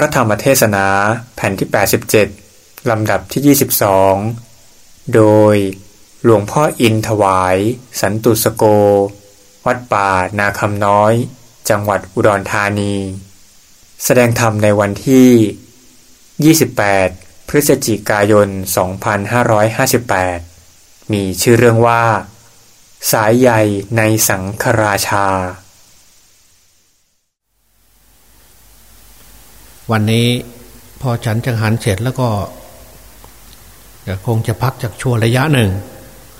ระธรรมเทศนาแผ่นที่ 87 ลำดับที่ 22 โดยหลวงพ่ออินถวาย สันตุสโก วัดป่านาคำน้อย จังหวัดอุดรธานี แสดงธรรมในวันที่ 28 พฤศจิกายน 2558 มีชื่อเรื่องว่า สายใยในสังฆราชา วันนี้พอฉันจังหันเสร็จแล้วก็คงจะพักจากช่วระยะหนึ่ง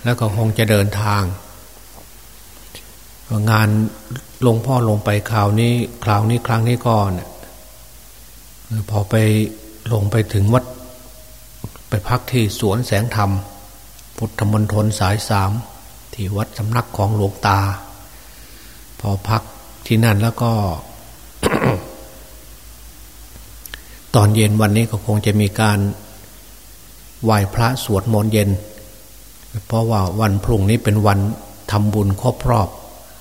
แล้วก็คงจะเดินทาง งานลงพ่อลงไปคราวนี้คราวนี้ครั้งนี้ก่อนพอไปลงไปถึงวัด ไปพักที่สวนแสงธรรม พุทธมณฑลสายสามที่วัดสำนักของหลวงตา พอพักที่นั่นแล้วก็ ตอนเย็นวันนี้ก็คงจะมีการไหว้พระสวดมนต์เย็น เพราะว่าวันพรุ่งนี้เป็นวันทำบุญครบรอบ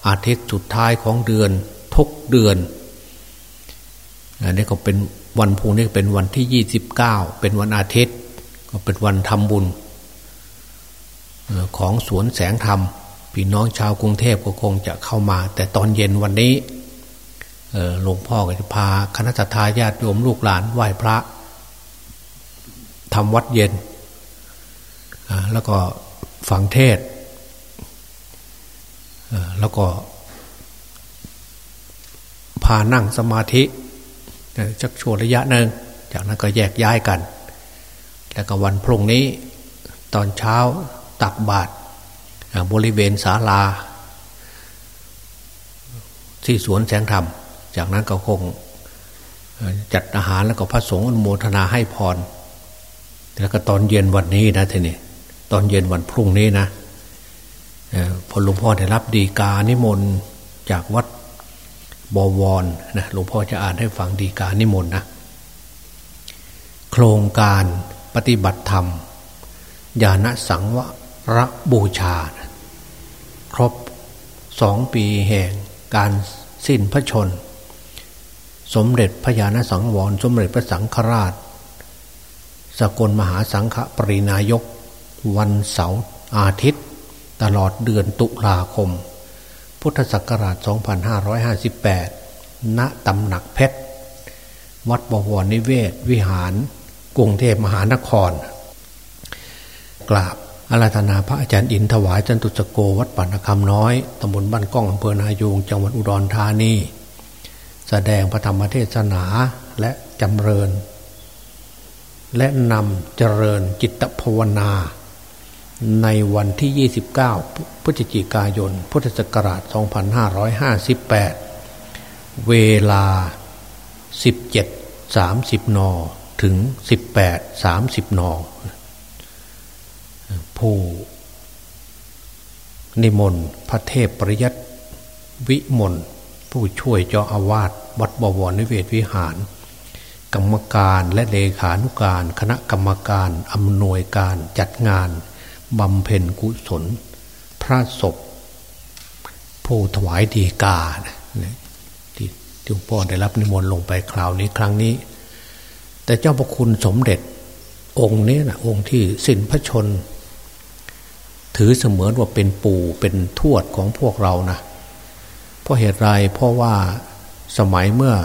อาทิตย์สุดท้ายของเดือนทุกเดือนอันนี้ก็เป็นวันพรุ่งนี้เป็นวันที่ยี่สิบเก้าเป็นวันอาทิตย์ ก็เป็นวันทำบุญของสวนแสงธรรมพี่น้องชาวกรุงเทพก็คงจะเข้ามา แต่ตอนเย็นวันนี้ หลวงพ่อก็จะพาคณะทาญาติโยมลูกหลานไหว้พระทำวัดเย็น แล้วก็ฝังเทศ แล้วก็ พานั่งสมาธิจักช่วระยะหนึ่ง จากนั้นก็แยกย้ายกัน แล้วก็วันพรุ่งนี้ตอนเช้าตักบาตรบริเวณศาลา ที่สวนแสงธรรม จากนั้นก็คงจัดอาหารแล้วก็พระสงฆ์อนุโมทนาให้พร แล้วก็ตอนเย็นวันนี้นะทีนี้ตอนเย็นวันพรุ่งนี้นะพอหลวงพ่อได้รับดีกานิมนต์จากวัดบวรนะหลวงพ่อจะอ่านให้ฟังดีกานิมนต์นะโครงการปฏิบัติธรรม ญาณสังวรบูชา ครบสองปีแห่งการสิ้นพระชน สมเด็จพระญาณสังวร สมเด็จพระสังฆราช สกลมหาสังฆปรินายก วันเสาร์อาทิตย์ ตลอดเดือนตุลาคม พุทธศักราช 2558 ณตำหนักเพชร วัดบวรนิเวศ วิหาร กรุงเทพมหานคร กราบอาราธนาพระอาจารย์อินถวายจันตุสโกวัดปัณคำน้อยตำบลบ้านก้องอำเภอนายูงจังหวัดอุดรธานี แสดงพระธรรมเทศนาและจำเริญ และนำเจริญจิตภาวนา ในวันที่ 29 พฤศจิกายน พุทธศักราช 2558 เวลา 17.30 น ถึง 18.30 น ผู้นิมนต์พระเทพปริยัติวิมลผู้ช่วยเจ้าอาวาส วัดบวรนิเวศวิหาร กรรมการและเลขานุการ คณะกรรมการอำนวยการจัดงานบำเพ็ญกุศล พระศพผู้ถวายดีกาที่ที่พ่อได้รับนิมนต์ลงไปคราวนี้ครั้งนี้ แต่เจ้าพระคุณสมเด็จองค์นี้นะองค์ที่สิ้นพระชน ถือเสมือนว่าเป็นปู่เป็นทวดของพวกเรานะเพราะเหตุไรเพราะว่า สมัยเมื่อ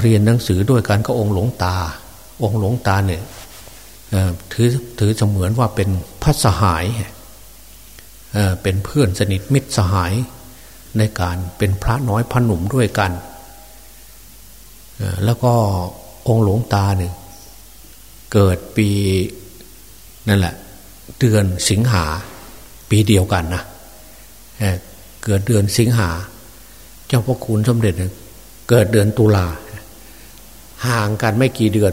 เรียนหนังสือด้วยกันก็องค์หลวงตา องค์หลวงตาเนี่ยถือถือเสมือนว่าเป็นพัสหายเป็นเพื่อนสนิทมิตรสหายในการเป็นพระน้อยพระหนุ่มด้วยกัน แล้วก็องค์หลวงตาเนี่ยเกิดปีนั่นแหละ เดือนสิงหาปีเดียวกันนะเเกิดเดือนสิงหา เจ้าพ่อคุณสมเด็จเกิดเดือนตุลาห่างกันไม่กี่เดือน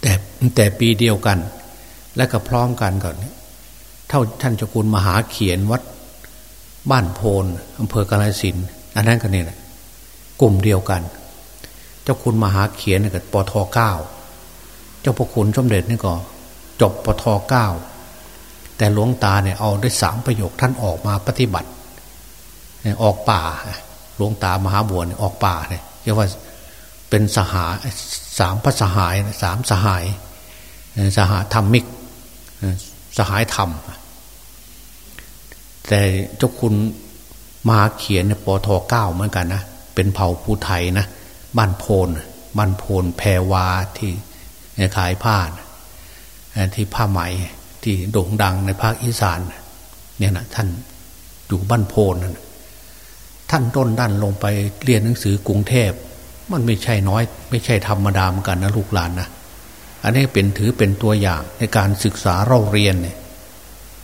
แต่แต่ปีเดียวกัน และก็พร้อมกันก่อนเท่าท่านเจ้าคุณมหาเขียนวัด บ้านโพนอำเภอกาลสินอันนั้นกันเนี่ยกลุ่มเดียวกัน เจ้าคุณมหาเขียนกับปทเก้าเจ้าพระคุณสมเด็จนี่ก็ จบปทเก้าแต่หลวงตาเนี่ยเอาได้สามประโยคท่านออกมาปฏิบัติ ออกป่า หลวงตามหาบัวเนี่ยออกป่าเนี่ยเรียกว่าเป็นสหายสามพระสหายสามสหายสหธรรมิกสหายธรรม แต่เจ้าคุณมาเขียนปทเก้าเหมือนกันนะเป็นเผ่าผู้ไทยนะบ้านโพนบ้านโพนแพรวาที่ขายผ้าที่ผ้าไหมที่โด่งดังในภาคอีสานเนี่ยนะท่านอยู่บ้านโพน ท่านต้นด้านลงไปเรียนหนังสือกรุงเทพ มันไม่ใช่น้อย ไม่ใช่ธรรมดาเหมือนกันนะลูกหลานนะอันนี้เป็นถือเป็นตัวอย่างในการศึกษาเราเรียนเนี่ย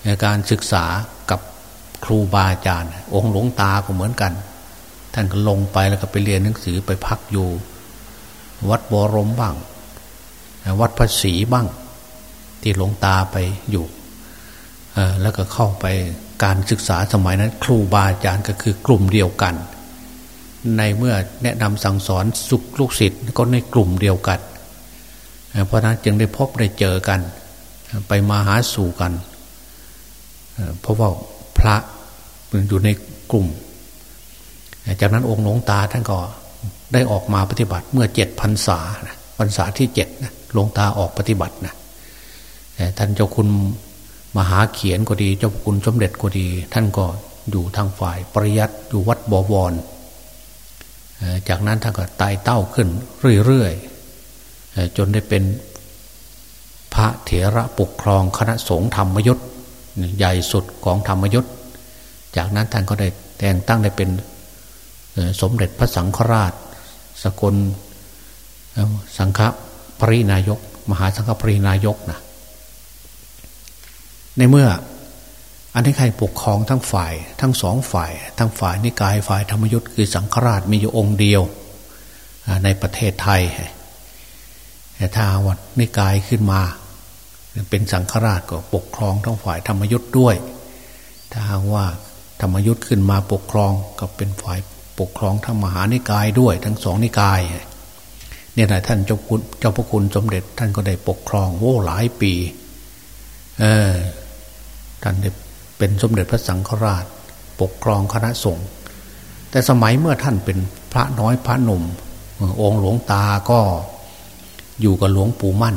ในการศึกษากับครูบาอาจารย์ องค์หลวงตาก็เหมือนกัน ท่านก็ลงไปแล้วก็ไปเรียนหนังสือไปพักอยู่ วัดบรมบ้าง วัดพระศรีบ้าง ที่หลวงตาไปอยู่แล้วก็เข้าไป การศึกษาสมัยนั้น ครูบาอาจารย์ก็คือกลุ่มเดียวกัน ในเมื่อแนะนำสั่งสอนสุขลูกศิษย์ก็ในกลุ่มเดียวกัน เพราะนั้นจึงได้พบได้เจอกัน ไปมาหาสู่กัน เพราะว่าพระอยู่ในกลุ่ม จากนั้นองค์หลวงตาท่านก็ได้ออกมาปฏิบัติเมื่อเจ็ดพรรษาพรรษาที่เจ็ดหลวงตาออกปฏิบัตินะท่านเจ้าคุณ มหาเขียนก็ดี เจ้าคุณสมเด็จก็ดี ท่านก็อยู่ทางฝ่ายปริยัติอยู่วัดบวร จากนั้นท่านก็ไต่เต้าขึ้นเรื่อยๆจนได้เป็นพระเถระปกครองคณะสงฆ์ธรรมยุทธใหญ่สุดของธรรมยุทธจากนั้นท่านก็ได้แต่งตั้งได้เป็นสมเด็จพระสังฆราช สกลสังฆปรินายก มหาสังฆปรินายกนะ ในเมื่อ อันนี้ใครปกครองทั้งฝ่าย ทั้งสองฝ่าย ทั้งฝ่ายนิกายฝ่ายธรรมยุทธ์คือสังฆราชมีอยู่องค์เดียวในประเทศไทยแต่ถ้าวัดนิกายขึ้นมา เป็นสังฆราชก็ปกครองทั้งฝ่ายธรรมยุทธ์ด้วย ถ้าว่าธรรมยุทธ์ขึ้นมาปกครองก็เป็นฝ่ายปกครองทั้งมหานิกายด้วย ทั้งสองนิกายเนี่ยนะท่านเจ้าคุณเจ้าพระคุณสมเด็จท่านก็ได้ปกครองโอ้หลายปี เออ ท่านเป็นสมเด็จพระสังฆราช ปกครองคณะสงฆ์แต่สมัยเมื่อท่านเป็นพระน้อยพระหนุ่ม องค์หลวงตาก็อยู่กับหลวงปู่มั่น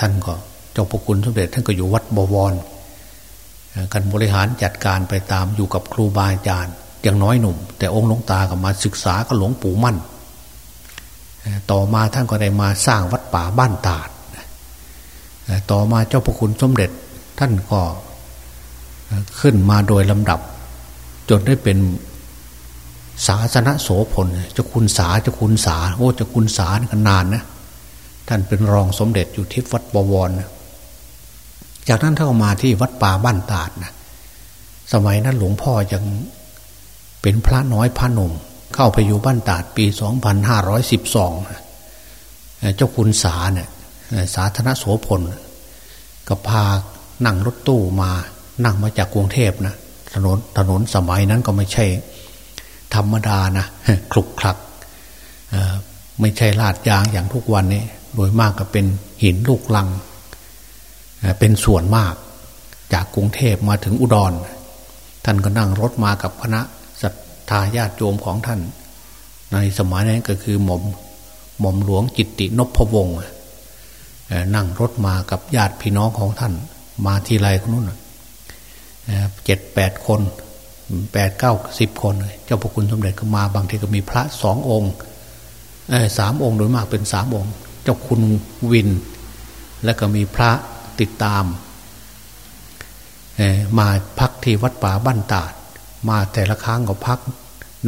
ท่านก็เจ้าพระคุณสมเด็จท่านก็อยู่วัดบวรกันบริหารจัดการไปตามอยู่กับครูบาอาจารย์อย่างน้อยหนุ่ม แต่องค์หลวงตาก็มาศึกษากับหลวงปู่มั่น ต่อมาท่านก็ได้มาสร้างวัดป่าบ้านตาด ต่อมาเจ้าพระคุณสมเด็จท่านก็ ขึ้นมาโดยลำดับ จนได้เป็นศาสนโสพลเจ้าคุณสาเจ้าคุณสาโอ้เจ้าคุณสานี่นานนะท่านเป็นรองสมเด็จอยู่ที่วัดบวรนะจากนั้นท่านก็มาที่วัดป่าบ้านตาดนะสมัยนั้นหลวงพ่อยังเป็นพระน้อยพระหนุ่ม เข้าไปอยู่บ้านตาดปีสองพันห้าร้อยสิบสองเจ้าคุณสาเนี่ยสาธารณโสพลก็พานั่งรถตู้มา นั่งมาจากกรุงเทพนะถนนถนนสมัยนั้นก็ไม่ใช่ ธรรมดานะคลุกคลักไม่ใช่ลาดยางอย่างทุกวันนี้ โดยมากก็เป็นหินลูกลัง เป็นส่วนมาก จากกรุงเทพมาถึงอุดร ท่านก็นั่งรถมากับคณะศรัทธาญาติโยมของท่าน ในสมัยนั้นก็คือหม่อมหม่อมหลวงจิตตินพวงศ์นั่งรถมากับญาติพี่น้องของท่าน มาทีไรคนนู้น เจ็ดแปดคนแปดเก้าสิบคน เจ้าพระคุณสมเด็จก็มาบางทีก็มีพระสององค์สามองค์โดยมากเป็นสามองค์ เจ้าคุณวิน แล้วก็มีพระติดตามมาพักที่วัดป่าบ้านตาด มาแต่ละครั้งก็พัก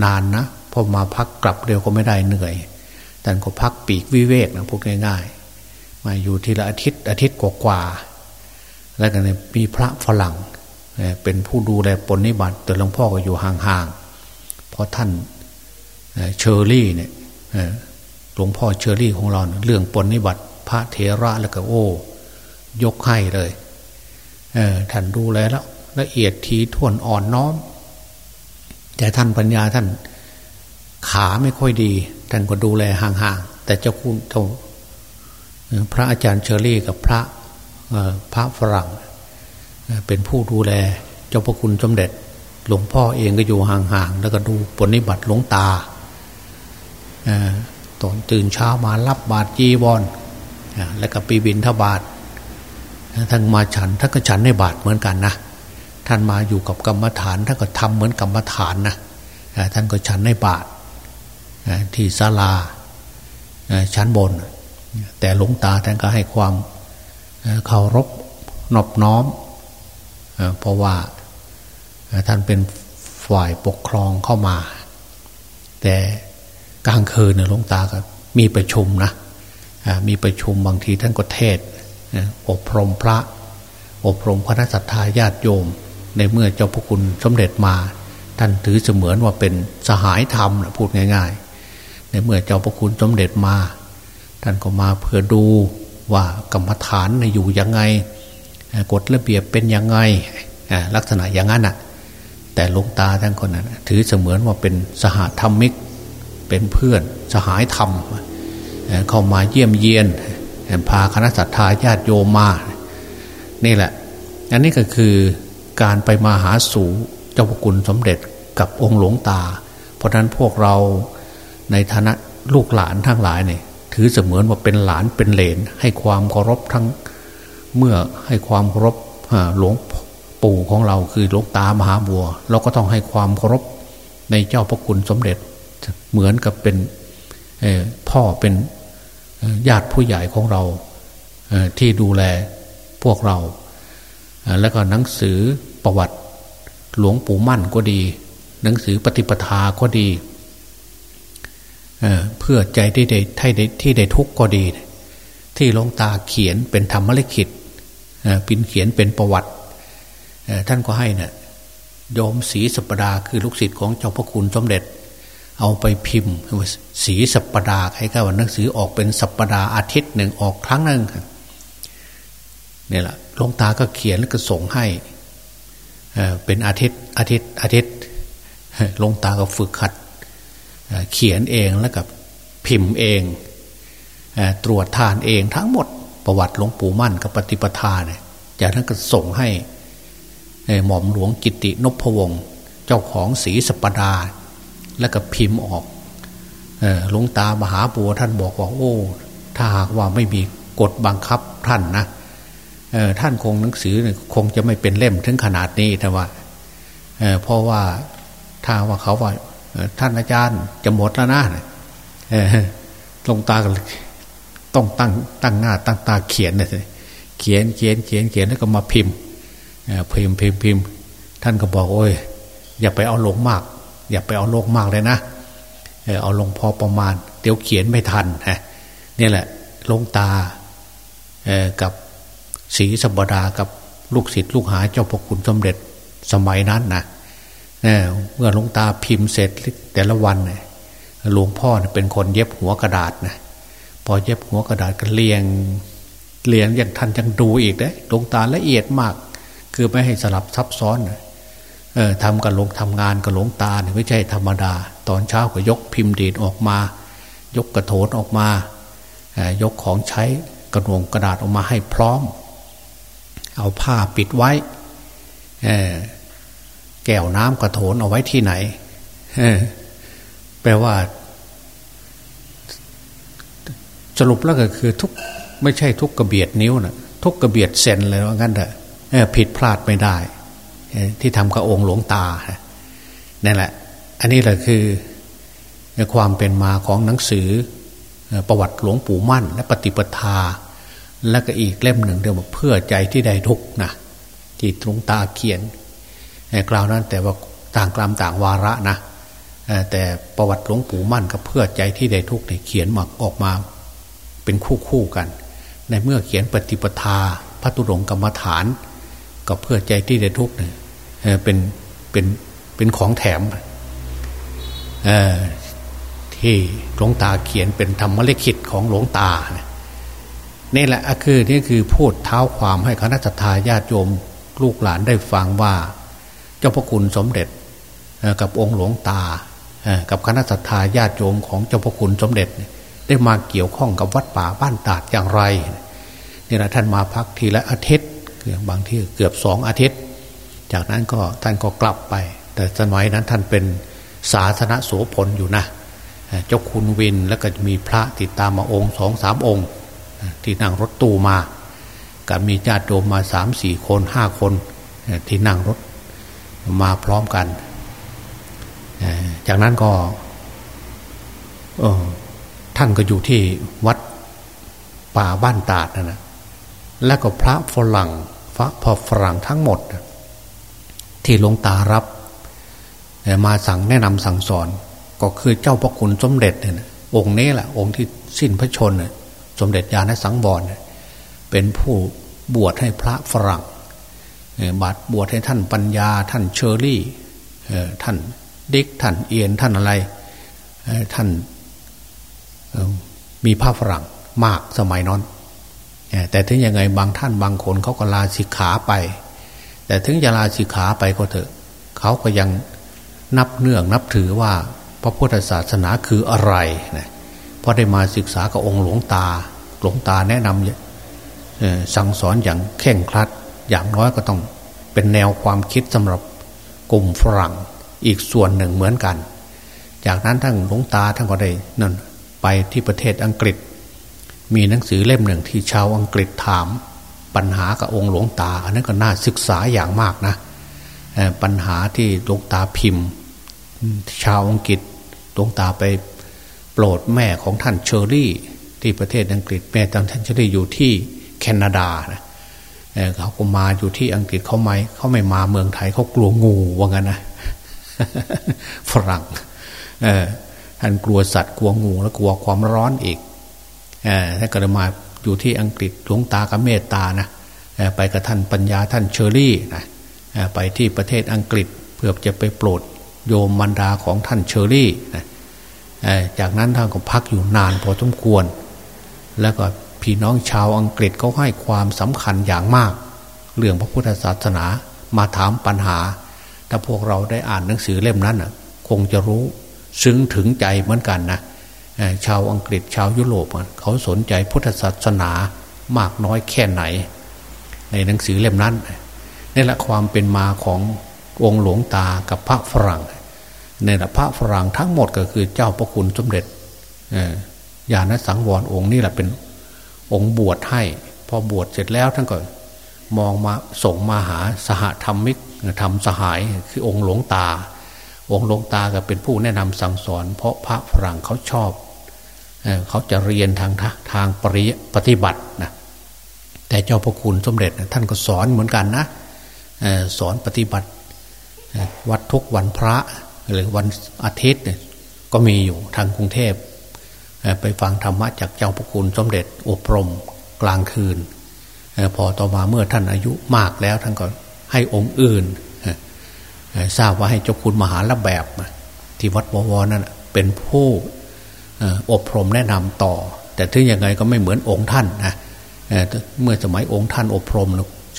นานนะพอมาพักกลับเร็วก็ไม่ได้เหนื่อยแต่ก็พักปีกวิเวกนะพูดง่ายมาอยู่ทีละอาทิตย์อาทิตย์กว่าๆแล้วก็มีพระฝรั่ง เป็นผู้ดูแลปนิบัติแต่หลวงพ่อก็อยู่ห่างๆเพราะท่านเชอรี่เนี่ยหลวงพ่อเชอรี่ของเราเรื่องปนิบัติ พระเทระแล้วก็โอ้ยกให้เลยท่านดูแลแล้วละเอียดทีท่วนอ่อนน้อม แต่ท่านปัญญาท่านขาไม่ค่อยดี ท่านก็ดูแลห่างๆ แต่เจ้าคุณพระอาจารย์เชอรี่กับพระพระฝรั่ง เป็นผู้ดูแลเจ้าพระคุณสมเด็จ หลวงพ่อเองก็อยู่ห่างๆแล้วก็ดูปณิบัติหลวงตาตอนตื่นเช้ามารับบาตรจีวรแล้วก็ปีบินทบาทท่านมาฉันท่านก็ฉันในบาทเหมือนกันนะท่านมาอยู่กับกรรมฐานท่านก็ทำเหมือนกรรมฐานนะท่านก็ฉันในบาทที่ศาลาชั้นบน แต่หลวงตาท่านก็ให้ความเคารพนอบน้อม เพราะว่าท่านเป็นฝ่ายปกครองเข้ามา แต่กลางคืนเนี่ยหลวงตาก็มีประชุมนะมีประชุมบางทีท่านก็เทศอบรมพระ อบรมคณะสัตยาญาติโยม ในเมื่อเจ้าพระคุณสมเด็จมา ท่านถือเสมือนว่าเป็นสหายธรรมนะพูดง่าย ๆ ในเมื่อเจ้าพระคุณสมเด็จมา ท่านก็มาเพื่อดูว่ากรรมฐานอยู่ยังไง กฎระเบียบเป็นยังไงลักษณะอย่างนั้นอะ แต่หลวงตาท่านคนนั้นถือเสมือนว่าเป็นสหธรรมิก เป็นเพื่อนสหายธรรม เข้ามาเยี่ยมเยียน พาคณะสัตยาญาติโยมมา นี่แหละ อันนี้ก็คือการไปมาหาสู่เจ้าพระคุณสมเด็จกับองค์หลวงตา เพราะนั้นพวกเราในฐานะลูกหลานทั้งหลายเนี่ยถือเสมือนว่าเป็นหลานเป็นเหลนให้ความเคารพทั้ง เมื่อให้ความเคารพหลวงปู่ของเราคือหลวงตามหาบัว เราก็ต้องให้ความเคารพในเจ้าพระคุณสมเด็จเหมือนกับเป็นพ่อเป็นญาติผู้ใหญ่ของเราที่ดูแลพวกเรา แล้วก็หนังสือประวัติหลวงปู่มั่นก็ดี หนังสือปฏิปทาก็ดีเพื่อใจที่ได้ที่ได้ทุกข์ก็ดี ที่หลวงตาเขียนเป็นธรรมลิขิต ปินเขียนเป็นประวัติท่านก็ให้นะ่ะยอมสีสัปดาคือลูกศิษย์ของเจ้าพระคุณสมเด็จ เอาไปพิมพ์สีสัปดาให้กับวันหนังสือออกเป็นสัปดาอาทิตย์หนึ่งออกครั้งหนึ่งเนี่ยแหละหลวงตาก็เขียนแล้วก็ส่งให้เป็นอาทิตย์อาทิตย์อาทิตย์หลวงตาก็ฝึกขัดเขียนเองแล้วกับพิมพ์เองตรวจทานเองทั้งหมด ประวัติหลวงปู่มั่นกับปฏิปทาเนี่ยจากนั้นก็ส่งให้หม่อมหลวงกิตินพวงศ์เจ้าของศรีสปดา แล้วก็พิมพ์ออกหลวงตามหาบัวท่านบอกว่าโอ้ ถ้าหากว่าไม่มีกฎบังคับท่านนะท่านคงหนังสือคงจะไม่เป็นเล่มถึงขนาดนี้แต่ว่าเพราะว่าถ้าว่าเขาว่าท่านอาจารย์จะหมดแล้วนะลงตา ต้องตั้งตั้งหน้าตั้งตาเขียนเลยเขียนเขียนเขียนเขียนแล้วก็มาพิมพ์พิมพ์พิมพ์พิมพ์ ท่านก็บอกโอ้ยอย่าไปเอาลงมาก อย่าไปเอาลงมากเลยนะเอาลงพอประมาณ เดี๋ยวเขียนไม่ทันฮะนี่แหละลงตากับศรีสบดากับลูกศิษย์ลูกหาเจ้าพระคุณสมเด็จสมัยนั้นนะเมื่อลงตาพิมพ์เสร็จแต่ละวันหลวงพ่อเป็นคนเย็บหัวกระดาษนะ พอเย็บหัวกระดาษก็เรียงเรียงอย่างท่านยังดูอีกเลยลงตาละเอียดมาก คือไม่ให้สลับซับซ้อนเออทำกับลงทำงานกับหลวงตาเนี่ยไม่ใช่ธรรมดา ตอนเช้าก็ยกพิมพ์ดีดออกมา ยกกระโถนออกมายกของใช้กระหนงกระดาษออกมาให้พร้อม เอาผ้าปิดไว้แก้วน้ำกระโถนเอาไว้ที่ไหนแปลว่า สรุปแล้วก็คือทุกไม่ใช่ทุกกระเบียดนิ้วนะทุกกระเบียดเซนเลยว่างั้นเถอะผิดพลาดไม่ได้ ที่ทำกับองค์หลวงตานั่นแหละ อันนี้แหละคือความเป็นมาของหนังสือประวัติหลวงปู่มั่น และปฏิปทา และก็อีกเล่มหนึ่งเรียวเพื่อใจที่ได้ทุกนะที่หลวงตาเขียนกล่าวนั้นแต่ว่าต่างกลามต่างวาระนะแต่ประวัติหลวงปู่มั่นกับเพื่อใจที่ได้ทุกเนี่ยเขียนมาออกมา เป็นคู่คู่กัน ในเมื่อเขียนปฏิปทาพระตุรงกรรมฐาน ก็เพื่อใจที่ได้ทุกเนี่ยเป็นเป็นเป็นของแถมที่หลวงตาเขียนเป็นธรรมเลขิตของหลวงตานี่แหละคือนี่คือพูดเท้าความให้คณะทาญาติโยมลูกหลานได้ฟังว่า เจ้าพระคุณสมเด็จกับองค์หลวงตา กับคณะสัตยาญาติโยมของเจ้าพระคุณสมเด็จ ได้มาเกี่ยวข้องกับวัดป่าบ้านตาดอย่างไรนี่แหละท่านมาพักทีละอาทิตย์บางที่เกือบสองอาทิตย์ จากนั้นก็ท่านก็กลับไป แต่สมัยนั้นท่านเป็นสาธารณโสพลอยู่นะเจ้าคุณวินแล้วก็มีพระติดตามมาองค์สองสามองค์ ที่นั่งรถตู้มากับมีญาติโยมมาสามสี่คนห้าคนที่นั่งรถมาพร้อมกัน จากนั้นก็ ท่านก็อยู่ที่วัดป่าบ้านตาดนะนะแล้วก็พระฝรั่งพระพอฝรั่งทั้งหมด ที่ลงตารับมาสั่งแนะนำสั่งสอน ก็คือเจ้าพระคุณสมเด็จเนี่ยองค์นี้แหละองค์ที่สิ้นพระชนสมเด็จญาณสังวรเป็นผู้บวชให้พระฝรั่งบาดบวชให้ท่านปัญญา ท่านเชอรี่ท่านเดิกท่านเอียนท่านอะไรท่าน มีพระฝรั่งมากสมัยนั้นแต่ถึงยังไงบางท่านบางคนเขาก็ลาสิกขาไป แต่ถึงจะลาสิกขาไปก็เถอะ เขาก็ยังนับเนื่องนับถือว่าพระพุทธศาสนาคืออะไรนะเพราะได้มาศึกษากับองค์หลวงตา หลวงตาแนะนำสั่งสอนอย่างเข่งครัด อย่างน้อยก็ต้องเป็นแนวความคิดสำหรับกลุ่มฝรั่งอีกส่วนหนึ่งเหมือนกัน จากนั้นทั้งหลวงตาท่านก็ได้นั่น ไปที่ประเทศอังกฤษ มีหนังสือเล่มหนึ่งที่ชาวอังกฤษถามปัญหากับองค์หลวงตา อันนั้นก็น่าศึกษาอย่างมากนะปัญหาที่หลวงตาพิมพ์ ชาวอังกฤษหลวงตาไปโปรดแม่ของท่านเชอรี่ ที่ประเทศอังกฤษแม่ท่านเชอรี่อยู่ที่แคนาดานะเขาก็มาอยู่ที่อังกฤษเขาไม่เขาไม่มาเมืองไทยเขากลัวงูว่างั้นนะฝรั่ง ท่านกลัวสัตว์กลัวงูแล้วกลัวความร้อนอีกท่านก็เลยมาอยู่ที่อังกฤษหลวงตากับเมตตานะไปกับท่านปัญญาท่านเชอรี่นะไปที่ประเทศอังกฤษเพื่อจะไปโปรดโยมมันดาของท่านเชอรี่นะจากนั้นท่านก็พักอยู่นานพอสมควร แล้วก็พี่น้องชาวอังกฤษเขาให้ความสำคัญอย่างมาก เรื่องพระพุทธศาสนามาถามปัญหา ถ้าพวกเราได้อ่านหนังสือเล่มนั้นคงจะรู้ ซึ้งถึงใจเหมือนกันนะชาวอังกฤษชาวยุโรปเขาสนใจพุทธศาสนามากน้อยแค่ไหน ในหนังสือเล่มนั้นนี่แหละความเป็นมาขององค์หลวงตากับพระฝรั่งเนี่ยพระฝรั่งทั้งหมดก็คือเจ้าพระคุณสมเด็จญาณสังวรองค์นี่แหละเป็นองค์บวชให้ พอบวชเสร็จแล้วท่านก็มองมาส่งมาหาสหธรรมิกทำสหายคือองค์หลวงตา องค์หลวงตาก็เป็นผู้แนะนำสั่งสอน เพราะพระฝรั่งเขาชอบเขาจะเรียนทางทางปริปฏิบัตินะแต่เจ้าพระคุณสมเด็จท่านก็สอนเหมือนกันนะสอนปฏิบัติวัดทุกวันพระหรือวันอาทิตย์เนี่ยก็มีอยู่ทางกรุงเทพไปฟังธรรมะจากเจ้าพระคุณสมเด็จอบรมกลางคืน พอต่อมาเมื่อท่านอายุมากแล้วท่านก็ให้องค์อื่น ทราบว่าให้เจ้าคุณมหาละแบบ ที่วัดบวรนั่นเป็นผู้อบรมแนะนำต่อ แต่ถึงยังไงก็ไม่เหมือนองค์ท่านนะเมื่อสมัยองค์ท่านอบรม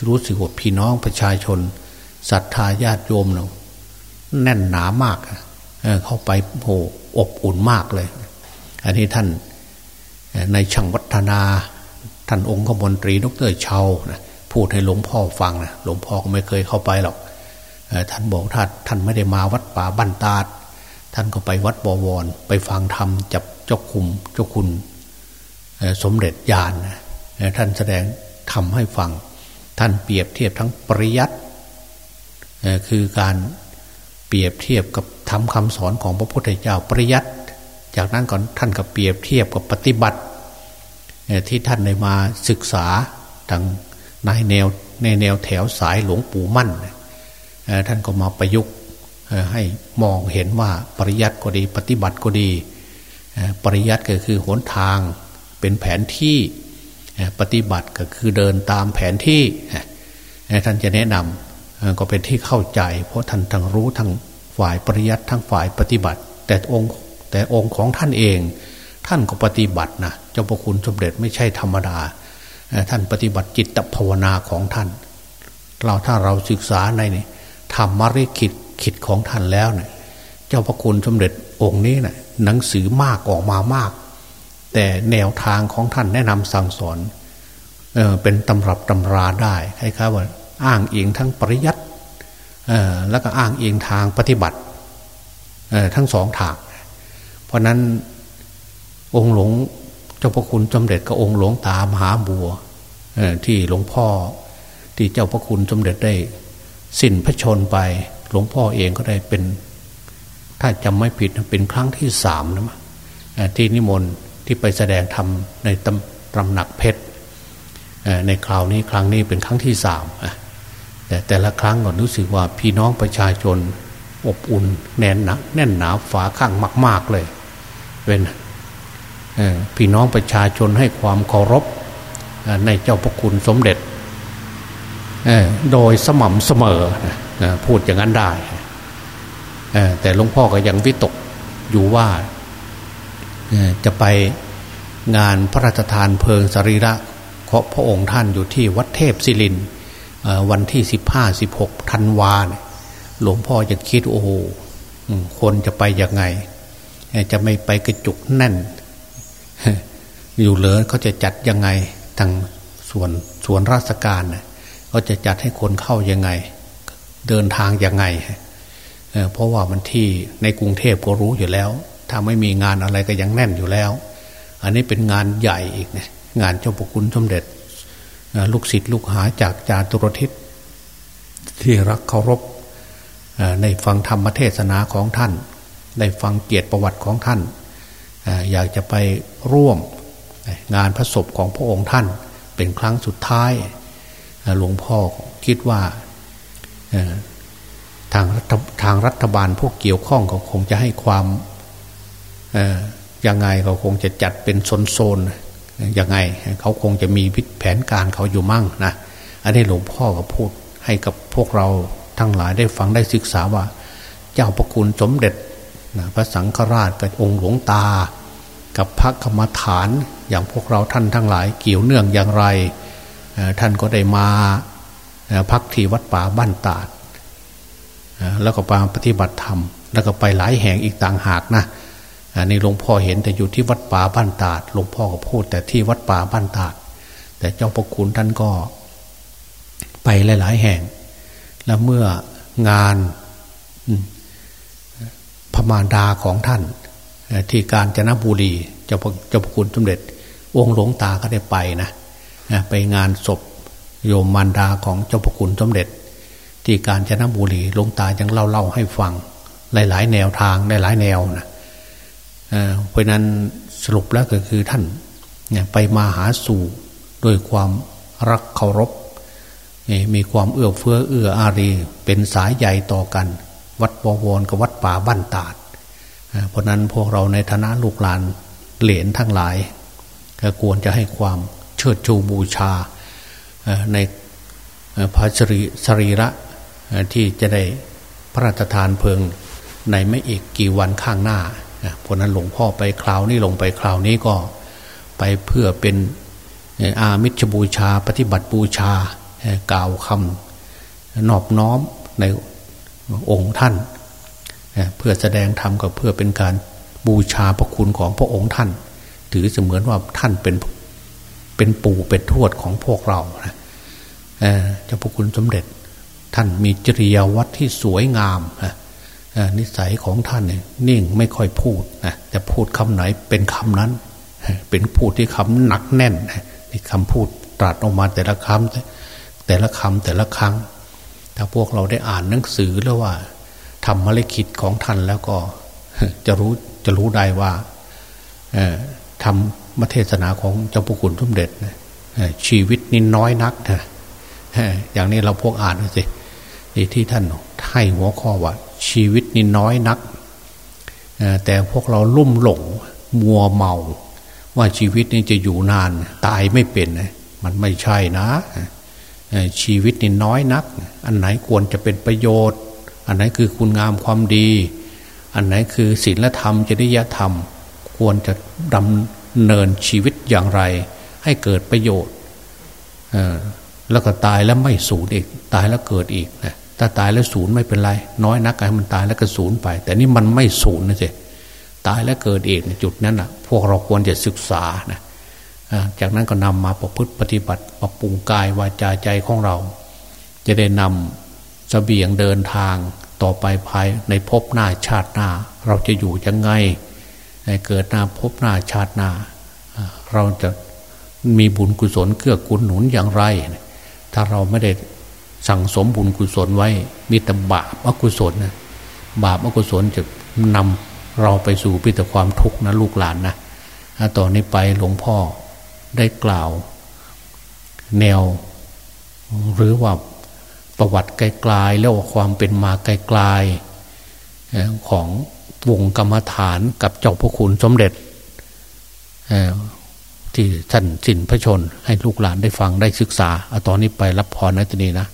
รู้สึกว่าพี่น้องประชาชนศรัทธาญาติโยมเนาะแน่นหนามากเข้าไปโหอบอุ่นมากเลย อันนี้ท่านในช่างวัฒนา ท่านองค์ขมนตรีดรเชานะพูดให้หลวงพ่อฟังนะหลวงพ่อก็ไม่เคยเข้าไปหรอก ท่านบอกท่านท่านไม่ได้มาวัดป่าบ้านตาด ท่านก็ไปวัดบวร ไปฟังธรรมจับเจ้าคุมเจ้าคุณสมเด็จญาณท่านแสดงทำให้ฟัง ท่านเปรียบเทียบทั้งปริยัติคือการเปรียบเทียบกับทำคำสอนของพระพุทธเจ้าปริยัติจากนั้นก่อนท่านก็เปรียบเทียบกับปฏิบัติที่ท่านได้มาศึกษาทางในแนวในแนวแถวสายหลวงปู่มั่น ท่านก็มาประยุกต์ให้มองเห็นว่าปริยัติก็ดีปฏิบัติก็ดี ปริยัติก็คือหนทางเป็นแผนที่ปฏิบัติก็คือเดินตามแผนที่ท่านจะแนะนำก็เป็นที่เข้าใจ เพราะท่านทั้งรู้ทั้งฝ่ายปริยัติทั้งฝ่ายปฏิบัติ แต่องค์แต่องค์ของท่านเอง ท่านก็ปฏิบัตินะเจ้าพระคุณสมเด็จไม่ใช่ธรรมดา ท่านปฏิบัติจิตภาวนาของท่านเราถ้าเราศึกษาในนี่ ธรรมริคิดคิดของท่านแล้วเนะี่ยเจ้าพระคุณสมเด็จองค์นี้นะ่ะหนังสือมากออกมามาก แต่แนวทางของท่านแนะนำสั่งสอนเออเป็นตำรับตำราได้คล้ายๆว่าอ้างอิงทั้งปริยัติแล้วก็อ้างอิงทางปฏิบัติทั้งสองทาง เพราะราะนั้นองค์หลวงเจ้าพระคุณสมเด็จกับองค์หลวงตามหาบัวที่หลวงพ่อที่เจ้าพระคุณสมเด็จได้ สิ้นพระชนไป หลวงพ่อเองก็ได้เป็น ถ้าจำไม่ผิดเป็นครั้งที่สามนะมั้งที่นิมนต์ที่ไปแสดงธรรมในตำตำหนักเพชรในคราวนี้ครั้งนี้เป็นครั้งที่สามแต่แต่ละครั้งก็รู้สึกว่าพี่น้องประชาชนอบอุ่นแน่นหนาแน่นหนาฝาข้างมาก ๆเลย เป็นพี่น้องประชาชนให้ความเคารพในเจ้าพระคุณสมเด็จ โดยสม่ำเสมอพูดอย่างนั้นได้แต่หลวงพ่อก็ยังวิตกอยู่ว่าจะไปงานพระราชทานเพลิงสรีระของพระองค์ท่านอยู่ที่วัดเทพศิรินวันที่สิบห้าสิบหกธันวาหลวงพ่อจะคิดโอ้โหคนจะไปยังไง จะไม่ไปกระจุกแน่น อยู่เหลือเขาจะจัดยังไงทางส่วนส่วนราชการ เขาจะจัดให้คนเข้ายังไง เดินทางยังไงเพราะว่ามันที่ในกรุงเทพก็รู้อยู่แล้ว ถ้าไม่มีงานอะไรก็ยังแน่นอยู่แล้ว อันนี้เป็นงานใหญ่อีกนะงานเจ้าพระคุณสมเด็จ ลูกศิษย์ลูกหาจากจาตุรทิศที่รักเคารพในฟังธรรมเทศนาของท่าน ได้ฟังเกียรติประวัติของท่าน อยากจะไปร่วมงานพระศพของพระองค์ท่าน เป็นครั้งสุดท้าย หลวงพ่อคิดว่าทางทางรัฐบาลพวกเกี่ยวข้องก็คงจะให้ความยังไงเขาคงจะจัดเป็นโซนๆยังไง เขาคงจะมีแผนการเขาอยู่มั่งนะอันนี้หลวงพ่อก็พูดให้กับพวกเราทั้งหลายได้ฟังได้ศึกษาว่า เจ้าพระคุณสมเด็จพระสังฆราชกับองค์หลวงตา กับพระกรรมฐานอย่างพวกเราท่านทั้งหลายเกี่ยวเนื่องอย่างไร ท่านก็ได้มาพักที่วัดป่าบ้านตาดแล้วก็มาปฏิบัติธรรม แล้วก็ไปหลายแห่งอีกต่างหากนะในหลวงพ่อเห็นแต่อยู่ที่วัดป่าบ้านตาดหลวงพ่อก็พูดแต่ที่วัดป่าบ้านตาด แต่เจ้าพระคุณท่านก็ไปหลาย ๆ แห่ง และเมื่องานพมารดาของท่าน ที่การจนบุรีเจ้าเจ้าพระคุณสมเด็จองค์หลวงตาก็ได้ไปนะ ไปงานศพโยมมารดาของเจ้าพระคุณสมเด็จ ที่การจนบุรีหลวงตายังเล่าเล่าให้ฟัง หลาย ๆ แนวทางหลายๆแนวนะเพราะนั้นสรุปแล้วก็คือท่านไปมาหาสู่ด้วยความรักเคารพมีความเอื้อเฟื้อเอื้ออารี เป็นสายใหญ่ต่อกัน วัดบวรกับวัดป่าบ้านตาดเพราะนั้นพวกเราในฐานะลูกหลานเหรียญทั้งหลายก็ควรจะให้ความ ชิดชูบูชาในพระสรีระที่จะได้พระราชทานเพลิงในไม่อีกกี่วันข้างหน้าเพราะนั้นหลวงพ่อไปคราวนี้ลงไปคราวนี้ก็ไปเพื่อเป็นอามิชบูชา ปฏิบัติบูชากล่าวคำนอบน้อมในองค์ท่าน เพื่อแสดงธรรมก็เพื่อเป็นการบูชาพระคุณของพระองค์ท่าน ถือเสมือนว่าท่านเป็น เป็นปู่เป็นทวดของพวกเราเจ้าพระคุณสมเด็จ ท่านมีจริยวัตรที่สวยงามนิสัยของท่านเนี่ยนิ่งไม่ค่อยพูดนะแต่พูดคำไหนเป็นคำนั้น เป็นพูดที่คำหนักแน่นที่คำพูดตรัสออกมาแต่ละคำแต่ละคำแต่ละครั้ง ถ้าพวกเราได้อ่านหนังสือแล้วว่าทำมรคิดของท่านแล้วก็จะรู้จะรู้ได้ว่าทำ มาเทศนาของเจ้าพระคุณสมเด็จชีวิตนินน้อยนักนะอย่างนี้เราพวกอ่านสิที่ท่านให้หัวข้อว่า ชีวิตนินน้อยนัก แต่พวกเราลุ่มหลงมัวเมา ว่าชีวิตนี้จะอยู่นาน ตายไม่เป็นมันไม่ใช่นะ ชีวิตนี่น้อยนัก อันไหนควรจะเป็นประโยชน์ อันไหนคือคุณงามความดี อันไหนคือศีลธรรมจริยธรรม ควรจะดำ เนินชีวิตอย่างไร ให้เกิดประโยชน์แล้วก็ตายแล้วไม่สูญอีก ตายแล้วเกิดอีกนะถ้าตายแล้วศูนย์ไม่เป็นไร น้อยนักให้มันตายแล้วก็ศูนย์ไป แต่นี่มันไม่ศูนย์นะสิตายแล้วเกิดอีกจุดนั้นอะ พวกเราควรจะศึกษานะจากนั้นก็นำมาประพฤติปฏิบัติปรับปรุงกายวาจาใจของเรา จะได้นำสเสบียงเดินทางต่อไปภายในภพหน้าชาติหน้า เราจะอยู่ยังไง เกิดนาพบหน้าชาตินา เราจะมีบุญกุศลเกื้อกูลหนุนอย่างไร ถ้าเราไม่ได้สั่งสมบุญกุศลไว้ มีแต่บาปอกุศลนะบาปอกุศลจะนำเราไปสู่พิตความทุกข์นะลูกหลานนะต่อนนี้ไปหลวงพ่อได้กล่าว แนว หรือว่าประวัติไกลๆแล้วความเป็นมาไกลๆของ วงกรรมฐานกับเจ้าพระคุณสมเด็จที่ท่านสินพระชน ให้ลูกหลานได้ฟังได้ศึกษาเอาตอนนี้ไปรับพรนะทีนี้นะ